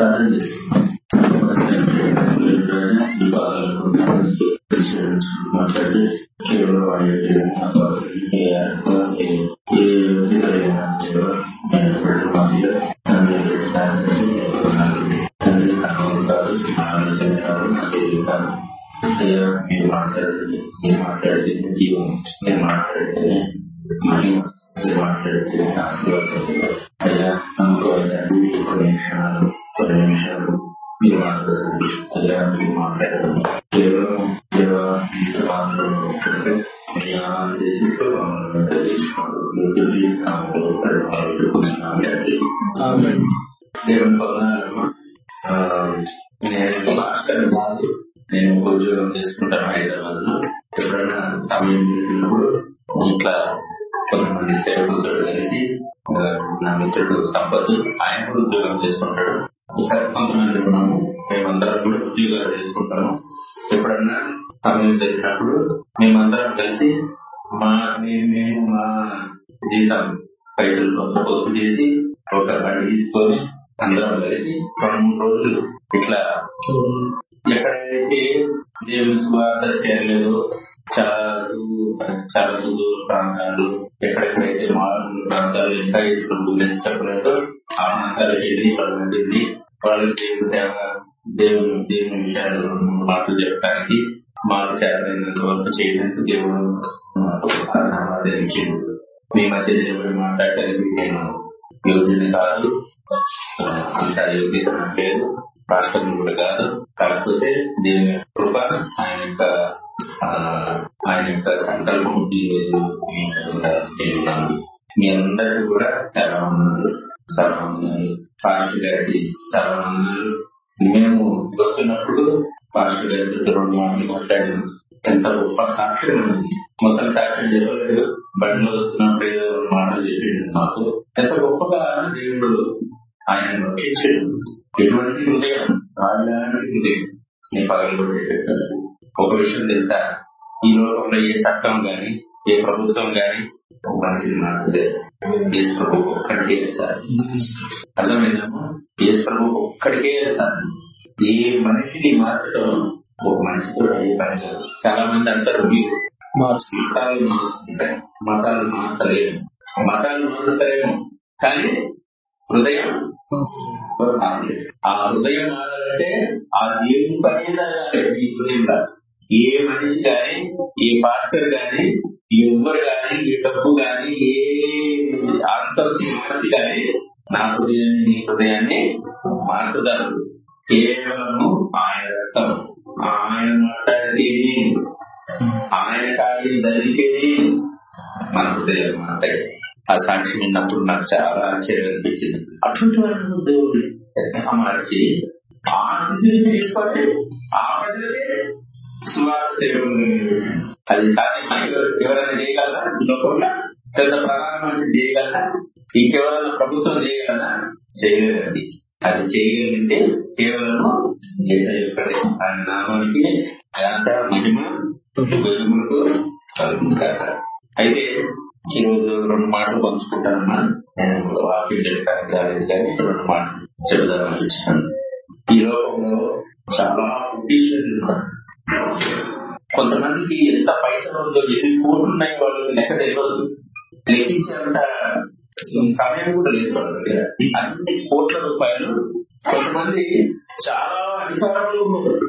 ప్రార్థన చేస్తాం మాట్లాడి కేవలం దేవుని పదనాలు నేను మాస్టర్ కాదు నేను ఉద్యోగం చేసుకుంటాను హైదరాబాద్లో ఎప్పుడైనా సమయం దొరికినప్పుడు ఇట్లా కొంతమంది సేవకులతో కలిసి నా మిత్రుడు సంపత్ ఆయన కూడా ఉద్యోగం చేసుకుంటాడు ఇంకా కొంతమంది ఉన్నాము మేమందరం కూడా ఉద్యోగాలు చేసుకుంటాము ఎప్పుడన్నా సమయం దొరికినప్పుడు మేమందరం కలిసి మా మేము మా జీతం పైసలు కొంత పొదుపు చేసి ఒక బండి తీసుకొని అందరం కలిసి రెండు మూడు రోజులు ఇట్లా ఎక్కడైతే దేవుని స్వార్థ చేయలేదు చాలా దూ- చాలా ప్రాంతాలు ఎక్కడెక్కడైతే మారుమూల ప్రాంతాలు ఇంకా చెప్పలేదు ఆ ప్రాంతాలు వెళ్ళి వాళ్ళు ఉండింది వాళ్ళకి దేవుని సేవ దేవుని దేవుని విషయాలు మాటలు చెప్పడానికి మాకు చేతనైనంత వరకు చేయడానికి దేవుడు మీ మధ్య దేవుడు మాట్లాడటానికి నేను యోజన కాదు. అంత యోగ్యత లేదు. రాష్ట్రం కూడా కాదు. కాకపోతే దేవుని కృప ఆయన యొక్క ఆయన యొక్క సంకల్పం ఈ రోజు మీ అందరికీ కూడా చాలా వందనాలు చాలా వందనాలు పాస్టర్ గారికి చాలా వందనాలు మేము వస్తున్నప్పుడు పాస్టర్ గారితో రెండు మాటలు మాట్లాడాము ఎంత గొప్ప సాక్ష్యం ఉంది మొత్తం సాక్ష్యం చెప్పలేదు. బండిలో వస్తున్నప్పుడు ఏదో మాటలు చెప్పింది మాకు ఎంత గొప్పగా దేవుడు ఆయన రక్షించాడు. ఎటువంటి హృదయం రాజధాని హృదయం. నేను పగలగొట్టేటట్టు ఒక విషయం తెలుసా? ఈ లోకంలో ఏ చట్టం గాని ఏ ప్రభుత్వం గాని మనిషిని మాట్లాడే యేసు ప్రభు ఒక్కడికే సార్ అర్థమైందమ్మా యేసు ప్రభు ఒక్కడికే సార్ ఏ మనిషిని మార్చడం ఒక మనిషితో అయ్యే పని కాదు చాలా మంది అంటారు మీరు మతాలు మార్చుకుంటాయి మతాలు మార్చలేము. మతాలు మార్చలేము. కానీ హృదయం. ఆ హృదయం మారాలంటే ఆ దేవుని పని జరగాలి మీ హృదయంలో ఏ మనిషి గాని ఏ పాస్టర్ గాని ఎవ్వరు గాని ఏ డబ్బు గాని ఏ అంతస్తు మనిషి గాని నా హృదయాన్ని నీ హృదయాన్ని మార్చగలరు కేవలము ఆయన రక్తం ఆయన మాట్లాడితేనే ఆయన కార్యం జరిగితేనే మన హృదయం మాట్లాడే ఆ సాక్షి విన్నప్పుడు నాకు చాలా ఆశ్చర్యం అనిపించింది. అటువంటి వాళ్ళు దేవుడు. పెద్ద మార్చి ఆ స్థితిని తీసుకొని ఆ ప్రజలకే సువార్త అది సాధ్యమా ఎవరైనా చేయగలరా ఈ లోకంలో పెద్ద ప్రధానమంత్రి చేయగలరా ఇంకెవరైనా ప్రభుత్వం చేయగలరా చేయలేదండి అది చేయగలిగితే కేవలం ఒక్కడే ఆయన నామానికి ఘనత మహిమ వెలుగులకు కలుగుతారు అయితే ఈ రోజు రెండు మాటలు పంచుకుంటానమ్మా నేను వాక్యం చెప్పడానికి రాలేదు కానీ రెండు మాటలు చెబుదామని వచ్చాను ఈ లోకంలో చాలా ఉద్దేశాలు కొంతమందికి ఎంత పైసలు ఉందో ఎన్ని కోట్లు ఉన్నాయి వాళ్ళు లెక్క తెలియదు. లెక్కించాలంట సమయం కూడా లేదు వాళ్ళ అన్ని కోట్ల రూపాయలు కొంతమంది చాలా అధికారంలో ఉన్నారు.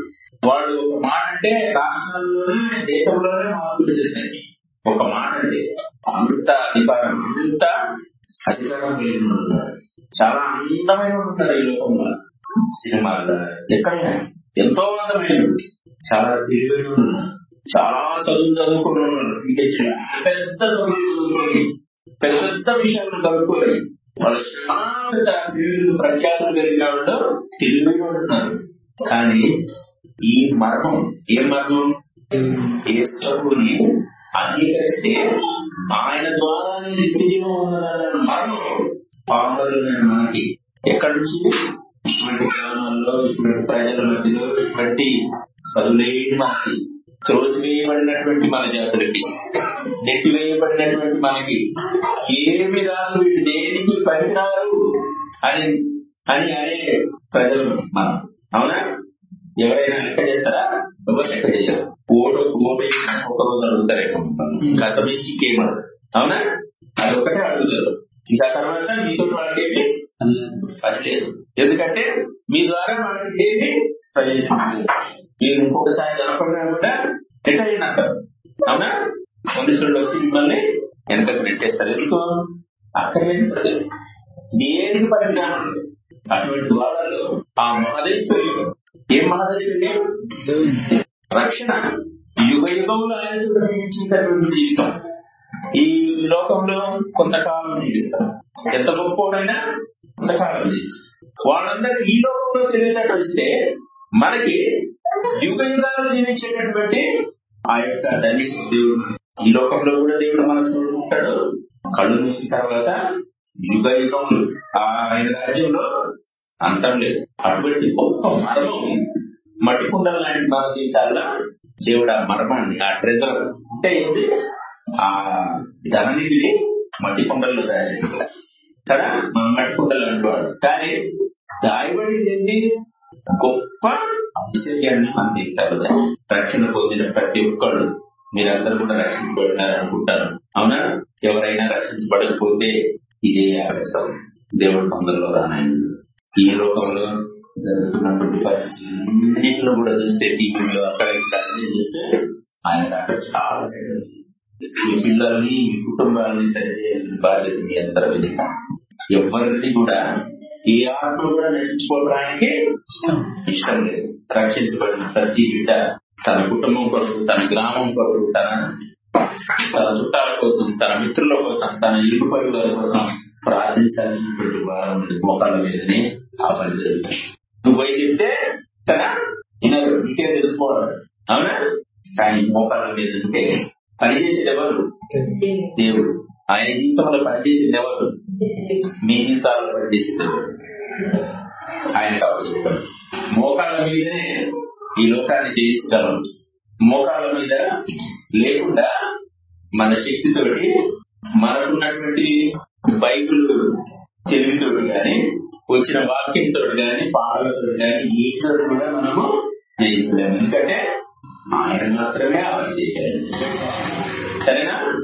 వాళ్ళు ఒక మాట అంటే రాష్ట్రాల్లోనే దేశంలోనే మార్పులు చేస్తాయి ఒక మాట అంటే అంత అధికారం అంత అధికారం కలిగి చాలా అందమైన ఉంటారు ఈ లోకంలో. సినిమాల్లో ఎక్కడైనా ఎంతో అందమైన చాలా తెలివైన చాలా చదువు చదువుకున్న ఉన్నారు. ఇంకా పెద్ద చదువు పెద్ద విషయాలు కనుక్కోలేదు. వాళ్ళు చాలా పెద్ద ప్రఖ్యాతులు కలిగిన వాళ్ళు తెలివైన వాళ్ళు ఉన్నారు. కానీ ఈ మర్మం ఏ మర్మం? యేసుని అంగీకరిస్తే ఆయన ద్వారా నిత్య జీవం మర్మం పాపలు మనకి ఎక్కడి నుంచి ఇటువంటి గ్రామాల్లో ఇటువంటి ప్రజల మధ్యలో ఇటువంటి చదువులేని మనకి త్రోసివేయబడినటువంటి మన జాతులకి నెట్టివేయబడినటువంటి మనకి ఏమి రాదు వీళ్ళు దేనికి పనికిరారు అని అని అనే ప్రజలు మనం. అవునా? ఎవరైనా లెక్క చేస్తారా? ఎవరు లెక్క చేయరు ఓటు ఓటు ఒక రోజు అడుగుతారేమో గత నుంచి ఇంకేమడదు అవునా? అది ఒకటే అడుగుతారు. ఇంకా తర్వాత మీతో వాళ్ళకేమి అది లేదు ఎందుకంటే మీ ద్వారా వాళ్ళకి ఏమి ప్రయోజనం లేదు మీరు స్థాయి కనపడినా కూడా రిటైర్ అంటారు అవునా? పోలీసులు వచ్చి మిమ్మల్ని వెనకకు నెట్టేస్తారు. ఎందుకు? అక్కడ దేనికి పరిజ్ఞానం అటువంటి వాళ్ళలో ఆ మహదేశ్వర్యం ఏం మహాదేశ్వర్యం రక్షణ. యుగ యుగంలో ఆయన జీవించినటువంటి జీవితం. ఈ లోకంలో కొంతకాలం జీవిస్తారు ఎంత గొప్పవాడైనా కొంతకాలం జీవిస్తారు వాళ్ళందరూ ఈ లోకంలో తెలివితేటలు వస్తే మనకి యుగ యుగాలు జీవించేటటువంటి ఆ యొక్క దేవుడు ఈ లోకంలో కూడా దేవుడు మనసు ఉంటాడు. కళ్ళు తర్వాత యుగ యుగములు ఆయన రాజ్యంలో అంతం లేదు. అటువంటి గొప్ప మర్మం మట్టి మన జీవితాల్లో దేవుడు ఆ మర్మాన్ని ఆ ట్రెజర్ అంటే ఏంటి ఆ ధననిధిని మట్టి కుండల్లో తయారు చేస్తారు. కదా? మన మట్టి కుండలు అంటువాడు కానీ దాయబడింది గొప్ప ఐశ్వర్యాన్ని అందిస్తారు రక్షణ పొందిన ప్రతి ఒక్కళ్ళు. మీరందరూ కూడా రక్షించబడినారు అనుకుంటారు అవునా? ఎవరైనా రక్షించబడకపోతే ఇదే ఆవేశం. దేవుడు తొందరలో రానాయన. ఈ లోకంలో జరుగుతున్నటువంటి పరిస్థితులు కూడా చూస్తే టీవీలో అక్కడ చూస్తే ఆయన చాలా మీ పిల్లల్ని మీ కుటుంబాలని సరిచేయాల్సిన బాధ్యత మీ అందరి ఎవరిని కూడా ఏ ఆత్మ కూడా నశించుకోవడానికి ఇష్టం. లేదు. రక్షించబడిన ప్రతి బిడ్డ తన కుటుంబం కొరకు తన గ్రామం కొరకు తన తన చుట్టాల కోసం తన మిత్రుల కోసం తన ఇరుగు పరుగుల కోసం ప్రార్థించాలనేటువంటి భారం మోకాళ్ళ మీదనే ఆ పని జరుగుతుంది నువ్వు పోయి చెప్తే కదా? వినరు ఇంకే తెలుసుకోవాలి అవునా? కానీ మోకాళ్ళ మీద ఉంటే పని చేసేది ఎవరు? దేవుడు. ఆయన జీవితంలో పనిచేసేది ఎవరు? మీ జీవితాల్లో పనిచేసేది ఎవరు? ఆయన కావాలి మోకాళ్ళ మీదనే ఈ లోకాన్ని జయించగలం. మోకాళ్ళ మీద లేకుండా మన శక్తితోటి మనకున్నటువంటి బైబుల్ తెలివితోటి గాని వచ్చిన వాక్యంతో గాని పాటలతో గాని ఏదో కూడా మనము జయించలేము. ఎందుకంటే ఆయన మాత్రమే ఆ పని సరేనా?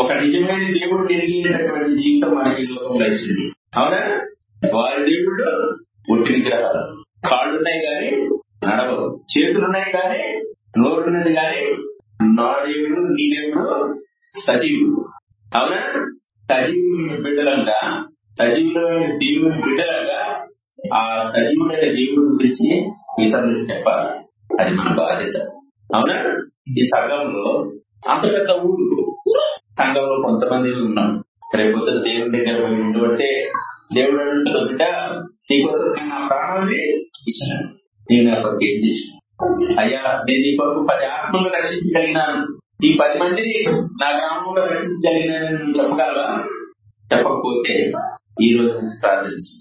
ఒక నిజమైన దేవుడు తిరిగినటువంటి జీవితం మనకి లోకంలో ఇచ్చింది అవునా? వారి దేవుడు ఒట్టి విగ్రహాలు కాళ్ళున్నాయి కానీ నడవరు చేతులున్నాయి కానీ నోరున్నది కానీ నా దేవుడు నీ దేవుడు సజీవుడు. అవునా? సజీవుని బిడ్డలంగా సజీవులమైన దేవుని బిడ్డలంగా ఆ సజీవుడైన దేవుడి గురించి ఇతరులకు చెప్పాలి. అది మన బాధ్యత. అవునా? ఈ సంఘంలో అంత పెద్ద ఊరు సంఘంలో కొంతమంది ఉన్నాం రేపొద్దు దేవుని దగ్గర పోయి ఉంటే దేవుడు అంటాడు బిడ్డ నీకోసం నేను నా ప్రాణాన్ని ఇచ్చాను. నేను నా కొరకు ఏం చేసిన అయ్యా నేను నీ కొరకు పది ఆత్మలు రక్షించగలిగినాను. ఈ పది మందిని నా గ్రామంలో రక్షించగలిగినాను చెప్పగలవా? చెప్పకపోతే ఈ రోజు నుంచి ప్రార్థించు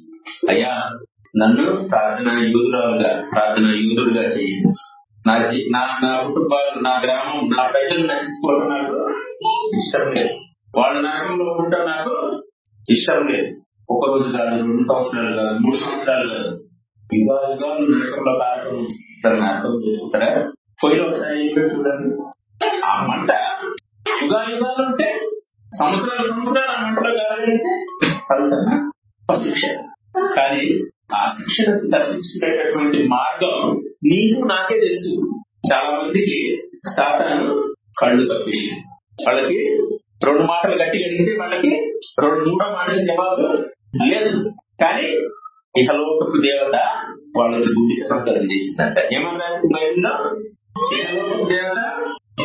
అయ్యా నన్ను ప్రార్థన యూదురాలుగా ప్రార్థన యూదుడుగా చేయండి. నా నా నా కుటుంబాలు నా గ్రామం నా ప్రజలు నశించుకోవడం నాకు ఇష్టం లేదు. వాళ్ళ నరకంలో ఉండటం నాకు ఇష్టం లేదు. ఒక రోజు కాదు రెండు సంవత్సరాలు కాదు మూడు సంవత్సరాలు కాదు. యుగాలుగా నరకంలో కారణం దాన్ని అర్థం చేసుకుంటారా? పోయిన ఒకసారి చూడండి ఆ మంట. యుగా యుగాలు ఉంటే సంవత్సరాలు సంవత్సరాలు ఆ మంటలో ఫలితం శిక్ష కానీ ఆ శిక్షణకు తప్పించుకునేటటువంటి మార్గం నీకు నాకే తెలుసు. చాలా మందికి సాతాను కళ్ళు తప్పించి వాళ్ళకి రెండు మాటలు గట్టిగా అడిగితే వాళ్ళకి రెండు మూడో మాటల జవాబు లేదు. కానీ ఇహలోకపు దేవత వాళ్ళకి బుద్ధితనం కలిగజేసిందంట. ఏమన్నారు బైబిల్లో ఇహలోకపు దేవత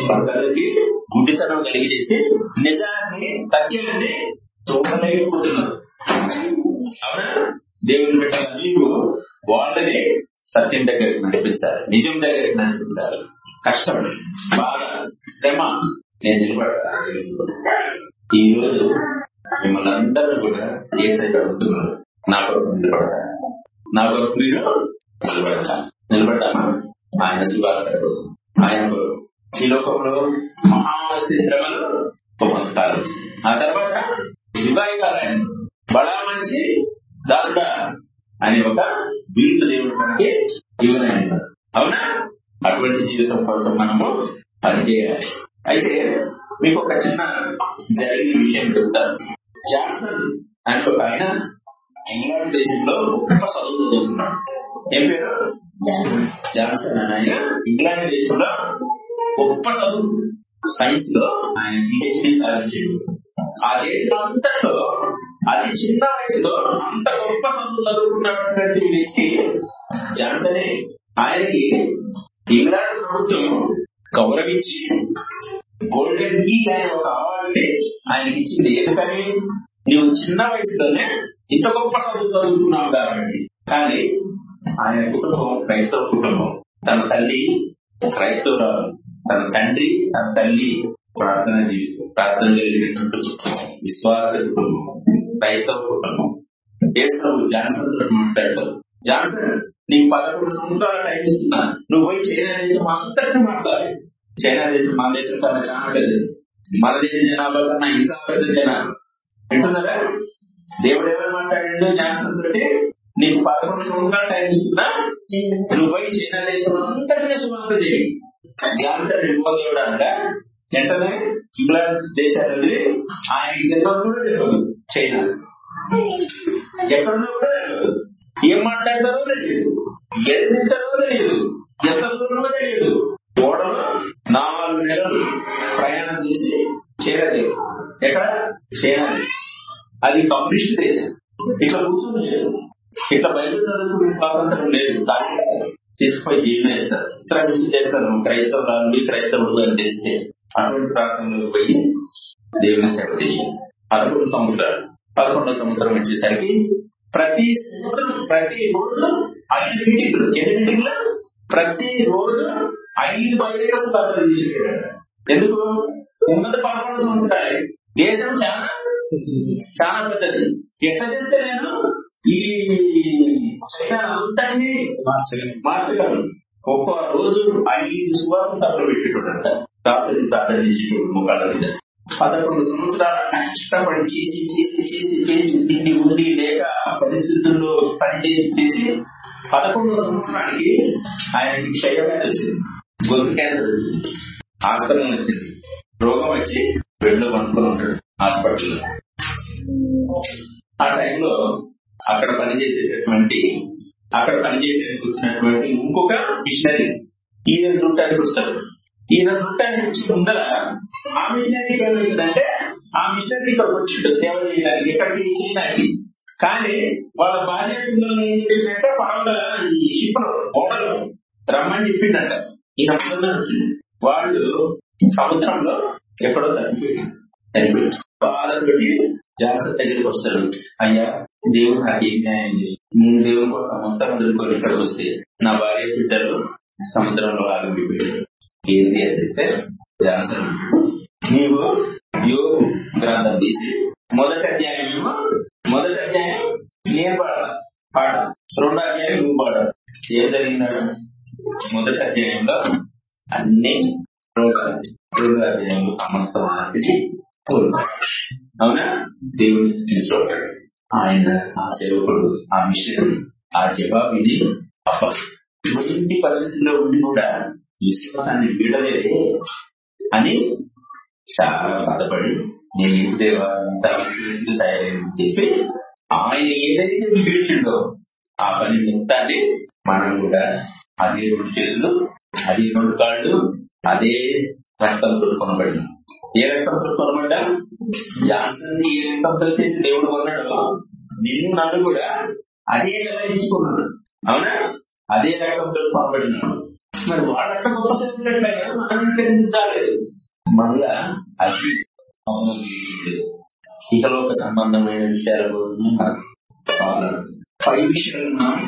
వాళ్ళకి గుడ్డితనం కలిగజేసి నిజాన్ని సత్యాన్ని చూడలేకపోతున్నారు అవునా? దేవుని బిడ్డల నీవు వాళ్ళని సత్యం దగ్గరికి నడిపించాలి. నిజం దగ్గరికి నడిపించాలి. కష్టం బాగా శ్రమ నేను నిలబడతాను. ఈ రోజు మిమ్మల్ని అందరూ కూడా ఏ సైడ్ అడుగుతున్నారు. నా కొరకు నిలబడతా నా కొరకు మీరు నిలబడతా నిలబడ్డామా? ఆయన శివారు ఆయన ఈ లోకంలో మహామస్తి శ్రమలు పొందుతారు ఆ తర్వాత దాసుడా అనే ఒక బిరుదు దేవుడు మనకి ఇవ్వనైనా అవునా? అటువంటి జీవితం కోసం మనము పనిచేయాలి. అయితే మీకు ఒక చిన్న జరిగిన విషయం చెప్తాను. జాన్సన్ అంటే ఒక ఆయన ఇంగ్లాండ్ దేశంలో గొప్ప చదువు చదువుకున్నాడు ఏం పేరు? జాన్సన్. అని ఆయన. ఇంగ్లాండ్ దేశంలో గొప్ప చదువు. సైన్స్లో ఆయన పిహెచ్డి ఆ దేశం అంతట్లో అది చిన్న వయసులో అంత గొప్ప చదువు వ్యక్తి జాన్సనే ఆయనకి ఇంగ్లాండ్ ప్రభుత్వం గౌరవించి గోల్డెన్ కీ అనే ఒక అవార్డుని ఆయనకి ఇచ్చింది. ఎందుకని? నువ్వు చిన్న వయసులోనే ఇంత గొప్ప చదువు చదువుకున్నావు కాబట్టి. కానీ ఆయన కుటుంబం క్రైస్తవ కుటుంబం. తన తల్లి క్రైస్తవురాలు తన తండ్రి తన తల్లి ప్రార్థన జీవితం ప్రార్థన జరిగినటువంటి విశ్వాస కుటుంబం. క్రైస్తవ కుటుంబం ఏసు జాన్సన్ తోటి మాట్లాడతారు జాన్సన్ నీకు పదకొండు సంవత్సరాల టైం ఇస్తున్నా. నువ్వు పోయి చైనా దేశం అంతటిని మాట్లాడాలి చైనా దేశం మన దేశం కన్నా చాలా పెద్దది మన దేశ జనాభా కన్నా ఇంకా పెద్ద జనాభా వింటున్నారా? దేవుడు ఎవరు మాట్లాడిండు జాన్సన్ తోటి నీకు పదకొండు సంవత్సరాల టైం ఇస్తున్నా. నువ్వు పోయి చైనా దేశం అంతటిని సుమారు చేయి. జాన్సన్ వెళ్ళిపోతాడు అనగా వెంటనే ఇంగ్లాండ్ దేశానికి ఆయన తెలియదు కూడా తెలియదు చైనా. ఎక్కడున్నా కూడా తెలియదు ఏం మాట్లాడతారో తెలియదు ఏం తెలియదు ఎంత దూరంలో తెలియదు ఓడలో నాలుగు నెలలు ప్రయాణం చేసి చేరలేదు ఎక్కడ? చైనా అది కమ్యూనిస్ట్ దేశం. ఇట్లా కూర్చొని లేదు. ఇట్లా బయట చదువుకునే స్వాతంత్రం లేదు. దాన్ని తీసుకుపోయి జీవనం చేస్తారు? ప్రశ్న చేస్తారు. క్రైస్తవురాలు క్రైస్తవుడు అని తెలిస్తే అటువంటి ప్రాంతంలో పోయి దేవుని సేవ చేయాలి పదకొండు సముద్రాలు పదకొండో సంవత్సరం వచ్చేసరికి ప్రతి సంవత్సరం ప్రతి రోజు ఐదు మీటింగ్లు ఎన్ని మీటింగ్లు ప్రతి రోజు ఐదు బయట స్పర్ధలు ఎందుకు? ఉన్నత పదకొండు సంవత్సరాలు దేశం చాలా చాలా పెద్దది. ఎట్లా చేస్తే నేను ఈ అంతటినీ మార్చగలను? ఒక్క రోజు ఐదు సువర్ణ తప్పులు పెట్టుకుంటాడు రాత్రి ప్రార్థన చేసి ముఖాల మీద పదకొండు సంవత్సరాల కష్టపడి చేసి చేసి చేసి చేసి తిండి ఉండి లేక పరిశుద్ధుల్లో పని చేసి చేసి పదకొండో సంవత్సరానికి ఆయనకి క్షయమే వచ్చింది గొంతు క్యాన్సర్ వచ్చింది హాస్పిటల్ వచ్చింది రోగం వచ్చి బెడ్లో పనుకొని ఉంటాడు హాస్పిటల్లో ఆ టైంలో అక్కడ పనిచేసేటటువంటి అక్కడ పనిచేయడానికి వచ్చినటువంటి ఇంకొక మిషనరీ ఈయన చూడటానికి వస్తాడు ఈయన చూడటానికి వచ్చి ముందర ఆ మిషనరీ పేరు ఏంటంటే ఆ మిషనరీ ఇక్కడికి వచ్చిండు సేవ చేయడానికి ఎక్కడికి? చేయడానికి కానీ వాళ్ళ భార్య పిల్లలు ఏం చేసినట్టే పడవ ఈ షిప్ ఓడలు రమ్మని చెప్పిండట ఈయన వాళ్ళు సముద్రంలో ఎక్కడో తగ్గిపోయింది చనిపోయింది బాధతోటి జాగ్రత్త దగ్గరికి వస్తారు. అయ్యా దేవుడు నాకు ఏం న్యాయం నేను దేవుని కోసం మొత్తం వదులుకొని ఇక్కడికి వస్తే నా భార్య బిడ్డలు సముద్రంలో ఆగిపోయాడు ఏంటి అని చెప్తే జాన్సన్ నీవు యోగు గ్రంథం తీసి మొదటి అధ్యాయం ఏమో? మొదటి అధ్యాయం నేను పాడాలి పాట రెండో అధ్యాయం నువ్వు పాడాలి ఏం జరిగిందాడు మొదటి అధ్యాయంలో అన్ని రోగాలు. రెండో అధ్యాయంలో సమస్త వాటికి అవునా? దేవుని చూస్తాడు ఆయన ఆ సేవకుడు ఆ మిషన్ ఆ జవాబు ఇది అప్ప ఇటువంటి ఉండి కూడా విశ్వాసాన్ని వీడలేదే అని చాలా బాధపడి నేను ఇంటి దేవా అంత విశ్వసించి చెప్పి ఆయన ఏదైతే విడిచిండో ఆ పని మొత్తాన్ని మనం కూడా అదే రెండు చేతులు అదే రెండు కాళ్ళు అదే రక్తంతో కొనబడింది ఏ రక్తంతో కొనబడ్డా జాన్సన్ని ఏ రక్తంతో తెచ్చి దేవుడు కొన్నాడు నిన్ను నన్ను కూడా అదే కదా అవునా? అదే రక్తంతో కొనబడినాడు మరి వాళ్ళంటే గొప్ప కదా మనం కాలేదు మళ్ళా అది ఇకలోక సంబంధమైన విషయాల. పై విషయాలను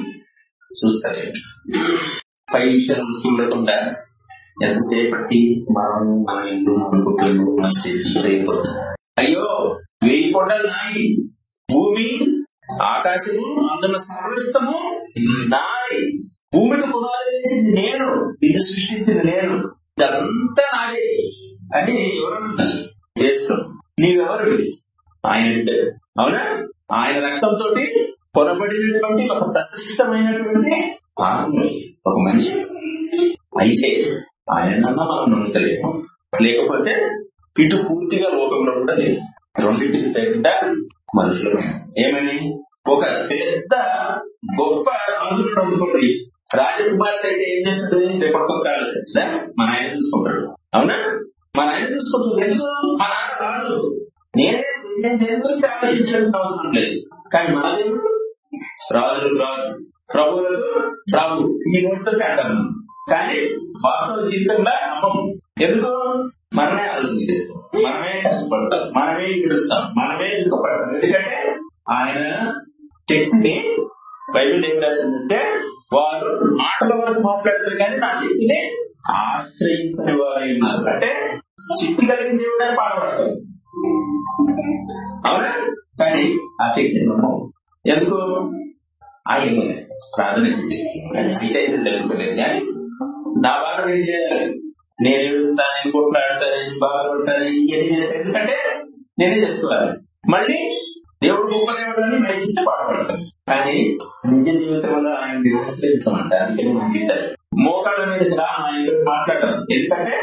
చూస్తారు? పై విషయాలను చూడకుండా ఎంతసేపటి మనం మన ఇల్లు మన కుటుంబం మన స్థితి అయిపోతుంది అయ్యో వెయ్యి కొండలు నాయి. భూమి ఆకాశము అందులో సర్వస్తము నాది భూమికి పునాది చేసింది నేను. ఇది సృష్టించింది నేను. ఇదంతా నాదే. అని ఎవరన్నారు చేస్తాం. నీవెవరు? ఆయన అవునా? ఆయన రక్తంతో పొరబడినటువంటి ఒక ప్రశస్తమైనటువంటి ఆత్మ ఒక మనిషి. అయితే ఆయన మనం నమ్ముతలేము. లేకపోతే ఇటు పూర్తిగా లోకంలో కూడా లేదు. రెండింటికి తగ్గ మనుషులు. ఏమని? ఒక పెద్ద గొప్ప మనుషులు అందుకోండి రాజకుమార్తె అయితే ఏం చేస్తుంది రేపటికి ఒక చేస్తుందా మన ఆయన చూసుకుంటాడు. అవునా? మన ఆయన చూసుకుంటుంది ఎందుకు? మా నాన్న రాదు నేనే నేను దేని గురించి ఆలోచించాల్సిన అవసరం లేదు కానీ మన దేవుడు రాజు రాజు ప్రభువులకు ప్రభు ఈ నోటితో అంటాము కానీ వాస్తవ జీవితంలో అమ్మము. ఎందుకు? మనమే ఆలోచన చేస్తాం. మనమే కష్టపడతాం. మనమే విడుస్తాం మనమే ఎందుకు పడతాం ఎందుకంటే ఆయన శక్తిని బైబిల్ ఏం రాసిందంటే వారు మాటల వరకు మాట్లాడతారు కానీ నా శక్తిని ఆశ్రయించని వారై ఉన్నారు. అంటే శక్తి కలిగిన దేవుడే పాడబడతారు అవునా? కానీ ఆ శక్తిని నమ్మం ఎందుకు? ఆయన ప్రార్థన అయితే జరుగుతలేదు. కానీ నా బాధ ఏం చేయాలి. నేను ఎడుతాను కొట్లాడతాను బాధపడతాను ఇవన్నీ చేస్తాను. ఎందుకంటే నేనే చేసుకోవాలి. మళ్ళీ దేవుడు గొప్ప దేవుడు అని మేము ఇస్తే బాధపడతాను కానీ నిజ జీవితంలో ఆయన విమర్శించమంటారు అందుకని మనకి ఇస్తారు మోకాళ్ళ మీద రా ఆయన మాట్లాడటం ఎందుకంటే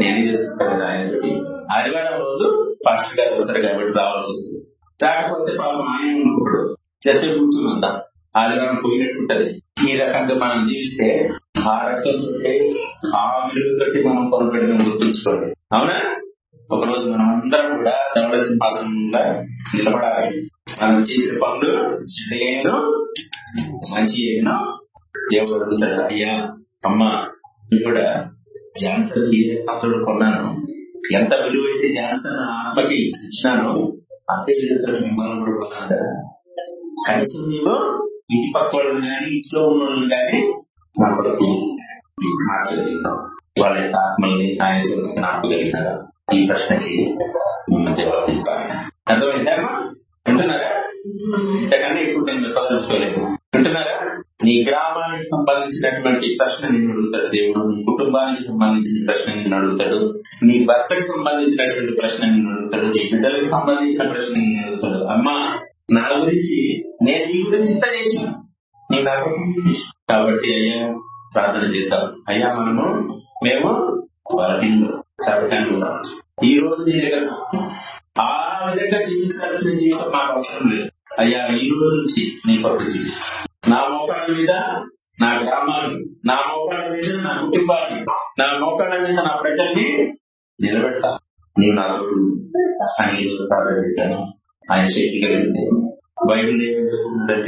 నేను చేసుకుంటాను కదా ఆయన ఆదివారం రోజు ఫాస్ట్ గారు వస్తారు కాబట్టి రావాల్సి వస్తుంది. కాకపోతే పాపం ఆయన ఉన్నప్పుడు చేసే కూర్చుందా ఆదివారం పోయినట్టుంటది. ఈ రకంగా మనం జీవిస్తే ఆ రకంతో ఆ విలువతోటి మనం పొరపడిన గుర్తుంచుకోండి. అవునా? ఒకరోజు మనం అందరం కూడా దవడ సింహాసనంలో నిలబడాలి. మనం చేసిన పనులు చెడు మంచి ఎన్నో దేవుడు అడుగుతాడు అయ్యా అమ్మ కూడా జాన్సన్ అతడు కొన్నాను. ఎంత విలువైతే జాన్సన్ ఆత్మకి ఇచ్చినాను అంతే విలువతో మిమ్మల్ని కూడా కొన్నాను కనీసం మీరు ఇంటి పక్క వాళ్ళు కానీ ఇంట్లో ఉన్న వాళ్ళు కానీ నా కొరకు మార్చగలుగుతాం వాళ్ళ యొక్క ఆత్మల్ని ఆయన చూడడానికి ఆపగలిగినారా ఈ ప్రశ్నకి మిమ్మల్ని జవాబు ఇవ్వాలి అర్థమైందా? వింటున్నారా? ఇంతకన్నా ఎక్కువ నేను చెప్పదలుచుకోలేదు వింటున్నారా? నీ గ్రామానికి సంబంధించినటువంటి ప్రశ్న నిన్ను అడుగుతాడు దేవుడు నీ కుటుంబానికి సంబంధించిన ప్రశ్న నిన్ను అడుగుతాడు. నీ భర్తకి సంబంధించినటువంటి ప్రశ్న నిన్ను అడుగుతాడు. నీ బిడ్డలకు సంబంధించిన ప్రశ్న నిన్ను అడుగుతాడు. అమ్మా నా గురించి నేను నీ గురించి ఇంత చేసిన నీ నా కాబట్టి అయ్యా ప్రార్థన చేద్దాం. అయ్యా మనము మేము వరటింలో సరకంలో ఈ రోజు నీ దగ్గర ఆ విధంగా జీవించాల్సిన జీవితం నాకు అవసరం లేదు. అయ్యా ఈ రోజు నుంచి నీ కొరకు జీవితం నా మోకాళ్ళ మీద నా గ్రామాన్ని నా మోకాళ్ళ మీద నా కుటుంబాన్ని నా మోకాళ్ళ మీద నా ప్రజల్ని నిలబెడతా. నీవు నా తోడు అని ఈరోజు ప్రార్థన చేశాను ఆయన శక్తి కలిగింది బైబిల్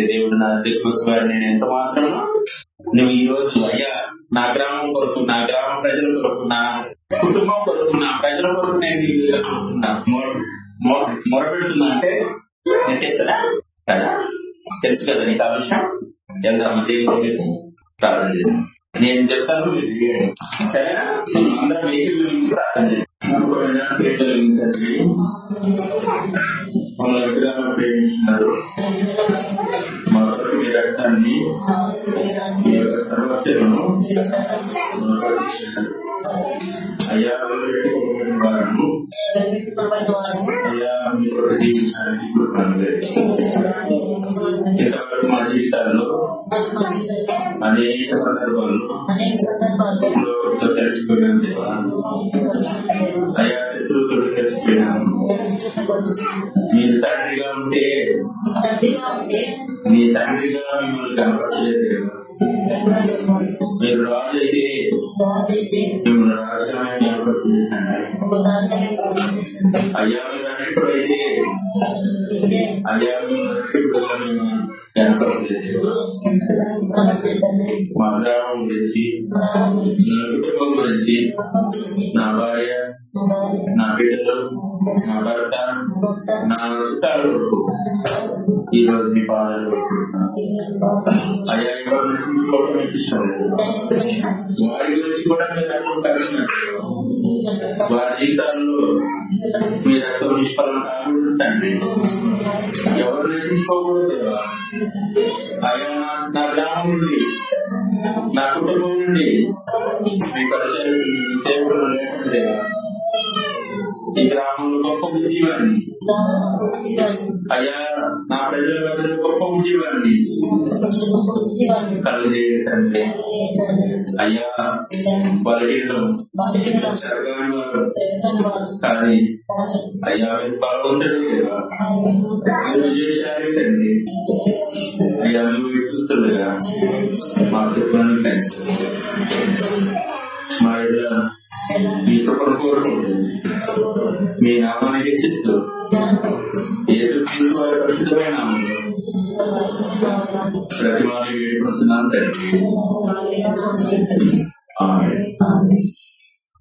దేవుడు నా దగ్గరకు నేను ఎంత మాత్రం నువ్వు ఈ రోజు అయ్యా నా గ్రామం కొరకు నా గ్రామ ప్రజల కొరకు నా కుటుంబం కొరకు నా ప్రజల కొరకు నేను నీ మొరపెడుతున్నా అంటే నేను చేస్తానా? కదా. తెలుసు కదా నీకు ఆ విషయం? వెళ్దాం దేవుడి ప్రార్థన చేస్తాను నేను చెప్తాను సరేనా? అందరం వెహికల్ గురించి ప్రార్థన చేస్తాను ప్రేమించినారు మా రక్తాన్ని మీ యొక్క సర్వత్వను అయ్యా వారను అయ్యా మీ కొరకు జీవించడానికి కృపను ఇంతవరకు మా జీవితాల్లో అనేక సందర్భాల్లో లోకంతో కలిసిపోయిన దేవా అయ్యా శత్రువుతో కలిసిపోయినాను మీరు తండ్రిగా ఉంటే అయ్యా మీరు రక్షకుడైతే అయ్యా మీరు రక్షకుడుగా మేము కనపడలేదు మా గ్రామం గురించి నా కుటుంబం గురించి నా భార్య నా బిడ్డలు నా భర్త నా చుట్టాలు ఈ రోజు మీ పాదాలు పట్టుకుంటున్నాను. వారి జీవితాల్లో మీ రక్తం నిష్ఫలం తండ్రి. ఎవరు నశించుకోకూడదు ఆయన నా- గ్రామం నుండి నా కుటుంబం నుండి మీ పరిచయం దేవుడు లేకుండా ఈ గ్రామంలో గొప్ప ఉద్యమాన్ని అయ్యా నా ప్రజల మధ్య గొప్ప అయ్యా బలహీనం జరగని వారు కానీ అయ్యా మీరు బలవంతుడు మీరు విజయశాలి అయ్యా నువ్వు చూస్తుండగా మా కుటుంబాన్ని పెంచండి మా ఇళ్ళ మీ కృపను కోరుకుంటుంది మీ నామాన్ని హెచ్చిస్తూ యేసు క్రీస్తు వారి పరిశుద్ధమైన నామంలో వేడుకుంటున్నాను తండ్రి.